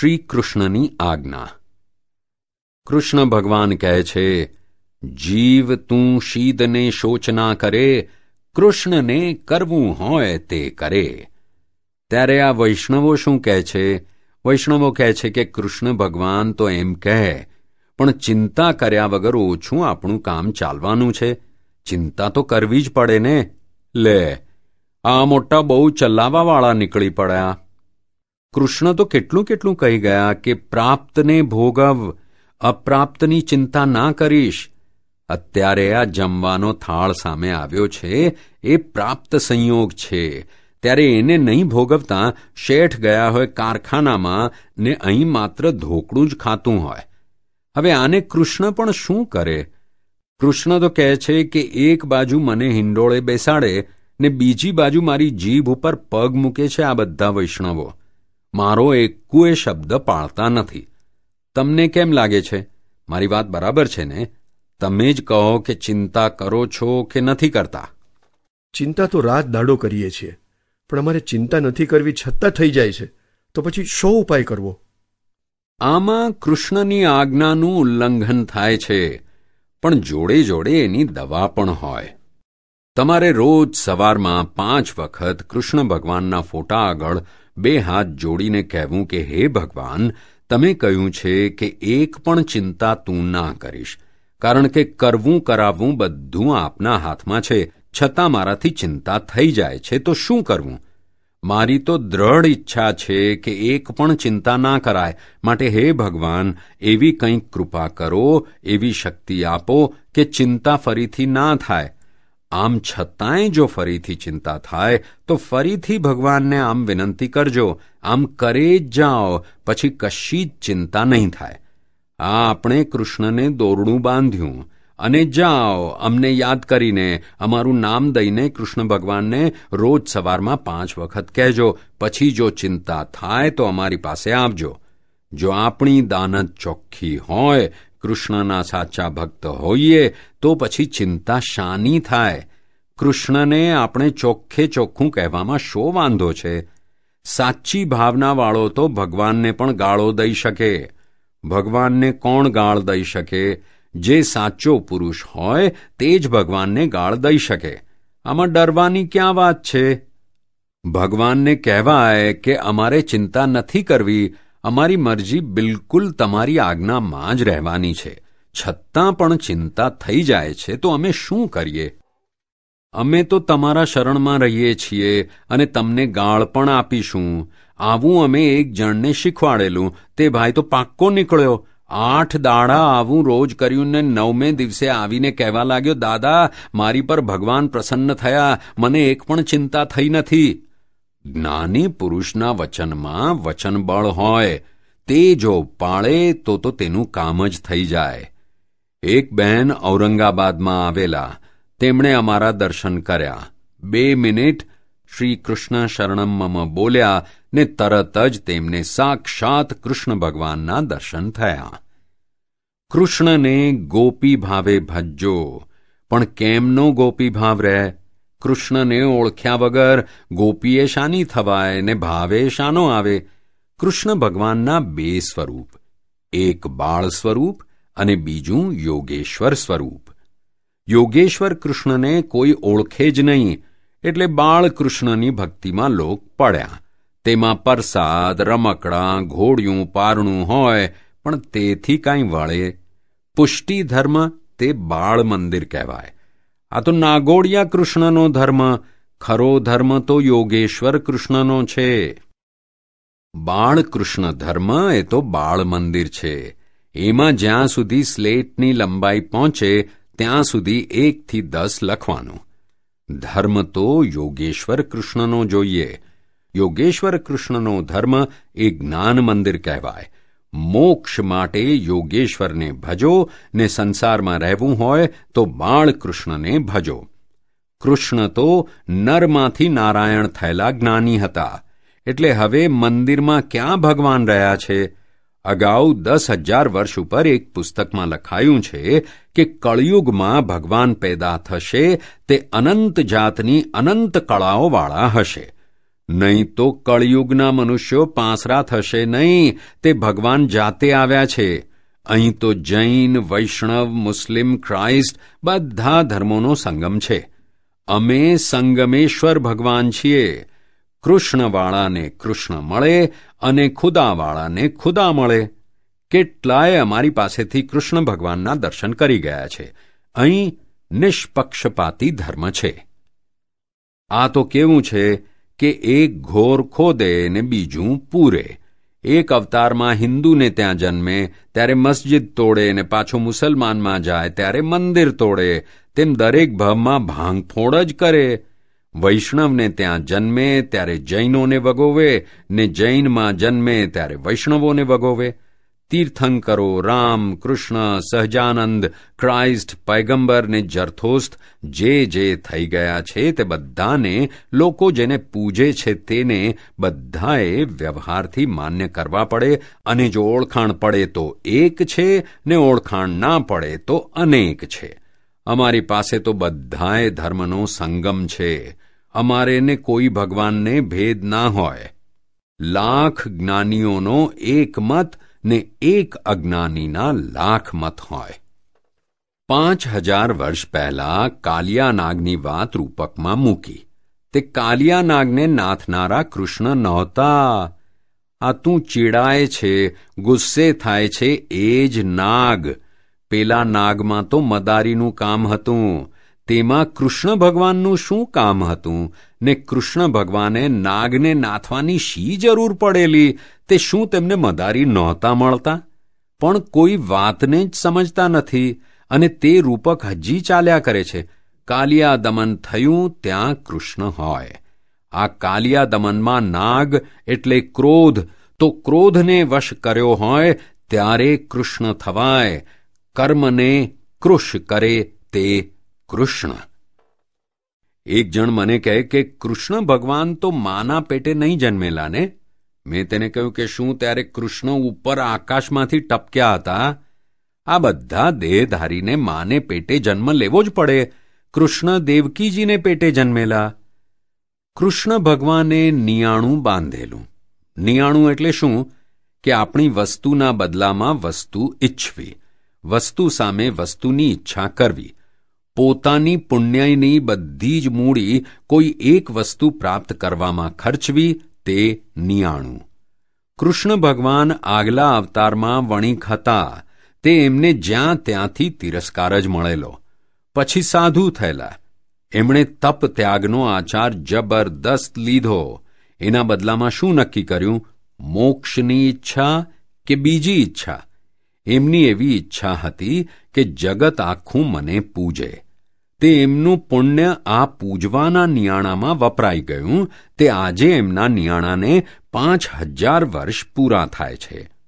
શ્રી કૃષ્ણની આજ્ઞા. કૃષ્ણ ભગવાન કહે છે, જીવ તું શીદને શોચના કરે, કૃષ્ણને કરવું હોય તે કરે. ત્યારે આ વૈષ્ણવો શું કહે છે? વૈષ્ણવો કહે છે કે કૃષ્ણ ભગવાન તો એમ કહે, પણ ચિંતા કર્યા વગર ઓછું આપણું કામ ચાલવાનું છે. ચિંતા તો કરવી જ પડે ને. લે, આ મોટા બહુ ચલાવાવાળા નીકળી પડ્યા. કૃષ્ણ તો કેટલું કેટલું કહી ગયા કે પ્રાપ્તને ભોગવ, અપ્રાપ્તની ચિંતા ના કરીશ. અત્યારે આ જમવાનો થાળ સામે આવ્યો છે, એ પ્રાપ્ત સંયોગ છે. ત્યારે એને નહીં ભોગવતા શેઠ ગયા હોય કારખાનામાં ને અહીં માત્ર ધોકડું જ ખાતું હોય. હવે આને કૃષ્ણ પણ શું કરે? કૃષ્ણ તો કહે છે કે એક બાજુ મને હિંડોળે બેસાડે ને બીજી બાજુ મારી જીભ ઉપર પગ મૂકે છે આ બધા વૈષ્ણવો. મારો એક્કુએ શબ્દ પાળતા નથી. તમને કેમ લાગે છે? મારી વાત બરાબર છે ને? તમે જ કહો કે ચિંતા કરો છો કે નથી કરતા? ચિંતા તો રાત દાડો કરીએ છીએ પણ અમારે ચિંતા નથી કરવી છતાં થઈ જાય છે. તો પછી શો ઉપાય કરવો? આમાં કૃષ્ણની આજ્ઞાનું ઉલ્લંઘન થાય છે પણ જોડે જોડે એની દવા પણ હોય. તમારે રોજ સવારમાં પાંચ વખત કૃષ્ણ ભગવાનના ફોટા આગળ બે હાથ જોડીને કહેવું કે, હે ભગવાન, તમે કહ્યું છે કે એક પણ ચિંતા તું ના કરીશ, કારણ કે કરવું કરાવવું બધું આપના હાથમાં છે. છતાં મારાથી ચિંતા થઈ જાય છે તો શું કરવું? મારી તો દ્રઢ ઈચ્છા છે કે એક પણ ચિંતા ના કરાય. માટે હે ભગવાન, એવી કંઈક કૃપા કરો, એવી શક્તિ આપો કે ચિંતા ફરીથી ના થાય. આમ છતાંય જો ફરીથી ચિંતા થાય, તો ફરીથી ભગવાનને આમ વિનંતી કરજો, આમ કરે જ જાઓ, પછી કશી જ ચિંતા નહીં થાય. આ આપણે કૃષ્ણને દોરડું બાંધ્યું. અને જાઓ, અમને યાદ કરીને અમારું નામ દઈને કૃષ્ણ ભગવાનને રોજ સવારમાં પાંચ વખત કહેજો, પછી જો ચિંતા થાય તો અમારી પાસે આવજો. જો આપણી દાનત ચોખ્ખી હોય કૃષ્ણના સાચા ભક્ત હોઈએ તો પછી ચિંતા શાની થાય. કૃષ્ણને આપણે ચોખ્ખે ચોખ્ખું કહેવામાં શો વાંધો છે? સાચી ભાવનાવાળો તો ભગવાનને પણ ગાળો દઈ શકે. ભગવાનને કોણ ગાળ દઈ શકે? જે સાચો પુરુષ હોય તે જ ભગવાનને ગાળ દઈ શકે. આમાં ડરવાની ક્યાં વાત છે? ભગવાનને કહેવાય કે અમારે ચિંતા નથી કરવી અમારી મરજી બિલકુલ તમારી આજ્ઞામાં જ રહેવાની છે. છતાં પણ ચિંતા થઈ જાય છે, તો અમે શું કરીએ? અમે તો તમારા શરણમાં રહીએ છીએ અને તમને ગાળ પણ આપીશું. આવું અમે એક જણને શીખવાડેલું. તે ભાઈ તો પાક્કો નીકળ્યો? આઠ દાડા આવું રોજ કર્યું ને નવમે દિવસે આવીને કહેવા લાગ્યો, દાદા, મારી પર ભગવાન પ્રસન્ન થયા. મને એક પણ ચિંતા થઈ નથી. જ્ઞાની પુરુષના વચનમાં વચનબળ હોય, તે જો પાળે તો તો તેનું કામ જ થઈ જાય. એક બહેન ઔરંગાબાદમાં આવેલા, તેમણે અમારા દર્શન કર્યા. બે મિનિટ શ્રી કૃષ્ણ શરણમ મમ બોલ્યા ને તરત જ તેમને સાક્ષાત કૃષ્ણ ભગવાનના દર્શન થયા. કૃષ્ણને ગોપી ભાવે ભજજો, પણ કેમનો ગોપી ભાવ રહે? કૃષ્ણને ઓળખ્યા વગર ગોપીએ શાની થવાય ને ભાવે શાનો આવે? કૃષ્ણ ભગવાનના બે સ્વરૂપ, એક બાળ સ્વરૂપ અને બીજું યોગેશ્વર સ્વરૂપ. યોગેશ્વર કૃષ્ણને કોઈ ઓળખે જ નહીં, એટલે બાળકૃષ્ણની ભક્તિમાં લોક પડ્યા. તેમાં પરસાદ, રમકડાં, ઘોડિયું, પારણું હોય, પણ તેથી કાંઈ વળે. પુષ્ટિ ધર્મ તે બાળ મંદિર કહેવાય. આ તો નાગોડિયા કૃષ્ણનો ધર્મ, ખરો ધર્મ તો યોગેશ્વર કૃષ્ણનો છે. બાળકૃષ્ણ ધર્મ એ તો બાળ મંદિર છે. એમાં જ્યાં સુધી સ્લેટની લંબાઈ પહોંચે, ત્યાં સુધી એકથી દસ લખવાનું. ધર્મ તો યોગેશ્વર કૃષ્ણનો જોઈએ. યોગેશ્વર કૃષ્ણનો ધર્મ એ જ્ઞાન મંદિર કહેવાય. મોક્ષ માટે યોગેશ્વરને ભજો ને સંસારમાં રહેવું હોય તો બાળકૃષ્ણને ભજો. કૃષ્ણ તો નરમાંથી નારાયણ થયેલા જ્ઞાની હતા. એટલે હવે મંદિરમાં ક્યાં ભગવાન રહ્યા છે? અગાઉ દસ હજાર વર્ષ ઉપર એક પુસ્તકમાં લખાયું છે કે કળયુગમાં ભગવાન પેદા થશે તે અનંત જાતની અનંત કળાઓવાળા હશે. નહીં તો કળયુગના મનુષ્યો પાંસરા થશે નહીં, તે ભગવાન જાતે આવ્યા છે. અહીં તો જૈન, વૈષ્ણવ, મુસ્લિમ ક્રાઇસ્ટ બધા ધર્મોનો સંગમ છે. અમે સંગમેશ્વર ભગવાન છીએ. કૃષ્ણવાળાને કૃષ્ણ મળે અને ખુદાવાળાને ખુદા મળે. કેટલાય અમારી પાસેથી કૃષ્ણ ભગવાનના દર્શન કરી ગયા છે. અહીં નિષ્પક્ષપાતી ધર્મ છે. આ તો કેવું છે કે એક ઘોર ખોદે ને બીજું પૂરે. એક અવતારમાં હિન્દુને ત્યાં જન્મે, ત્યારે મસ્જિદ તોડે ને પાછો મુસલમાનમાં જાય, ત્યારે મંદિર તોડે. તેમ દરેક ભાવમાં ભાંગફોડ જ કરે. વૈષ્ણવને ત્યાં જન્મે, ત્યારે જૈનોને વગોવે, ને જૈનમાં જન્મે, ત્યારે વૈષ્ણવોને વગોવે. તીર્થંકરો, રામ, કૃષ્ણ, સહજાનંદ, ક્રાઇસ્ટ, પૈગંબર ને જરથોસ્ત જે જે થઈ ગયા છે તે બધાને લોકો જેને પૂજે છે તેને બધાએ વ્યવહારથી માન્ય કરવા પડે અને જો ઓળખાણ પડે તો એક છે ને ઓળખાણ ના પડે તો અનેક છે. અમારી પાસે તો બધાએ ધર્મનો સંગમ છે. અમારે ને કોઈ ભગવાનને ભેદ ના હોય. લાખ જ્ઞાનીઓનો એક મત ને એક અજ્ઞાનીના લાખ મત હોય. પાંચ હજાર વર્ષ પહેલા કાલિયાનાગની વાત રૂપકમાં મૂકી. તે કાલિયાનાગને નાથનારા કૃષ્ણ નહોતા. આ તું ચીડાય છે, ગુસ્સે થાય છે એ જ નાગ. પેલા નાગમાં તો મદારીનું કામ હતું. તેમાં કૃષ્ણ ભગવાનનું શું કામ હતું? ને કૃષ્ણ ભગવાને નાગને નાથવાની શી જરૂર પડેલી? તે શું તેમને મદારી નહોતા મળતા? પણ કોઈ વાતને જ સમજતા નથી. અને તે રૂપક હજી ચાલ્યા કરે છે. કાલિયા દમન થયું ત્યાં કૃષ્ણ હોય. આ કાલિયા દમનમાં નાગ એટલે ક્રોધ. તો ક્રોધને વશ કર્યો હોય ત્યારે કૃષ્ણ થવાય. કર્મને કૃષ કરે તે કૃષ્ણ. એક જણ મને કહે કે, કૃષ્ણ, ભગવાન તો માના પેટે નહીં જન્મેલા ને? મેં તેને કહ્યું કે, શું ત્યારે કૃષ્ણ ઉપર આકાશમાંથી ટપક્યા હતા? આ બધા દેહધારીને માને પેટે જન્મ લેવો જ પડે. કૃષ્ણ દેવકીજીને પેટે જન્મેલા. કૃષ્ણ ભગવાને નિયાણું બાંધેલું. નિયાણું એટલે શું? કે આપણી વસ્તુના બદલામાં વસ્તુ ઈચ્છવી. વસ્તુ સામે વસ્તુની ઈચ્છા કરવી. પોતાની પુણ્યની બધી જ મૂડી કોઈ એક વસ્તુ પ્રાપ્ત કરવામાં ખર્ચવી તે નિયાણું. કૃષ્ણ ભગવાન આગલા અવતારમાં વણિક હતા. તે એમને જ્યાં ત્યાંથી તિરસ્કાર જ મળેલો. પછી સાધુ થયેલા. એમણે તપ ત્યાગનો આચાર જબરદસ્ત લીધો. એના બદલામાં શું નક્કી કર્યું? મોક્ષની ઈચ્છા કે બીજી ઈચ્છા? એમની એવી ઈચ્છા હતી કે જગત આખું મને પૂજે. તે એમનું પુણ્ય આ પૂજવાના નિયાણામાં વપરાઈ ગયું. તે આજે એમના નિયાણાને પાંચ હજાર વર્ષ પૂરા થાય છે.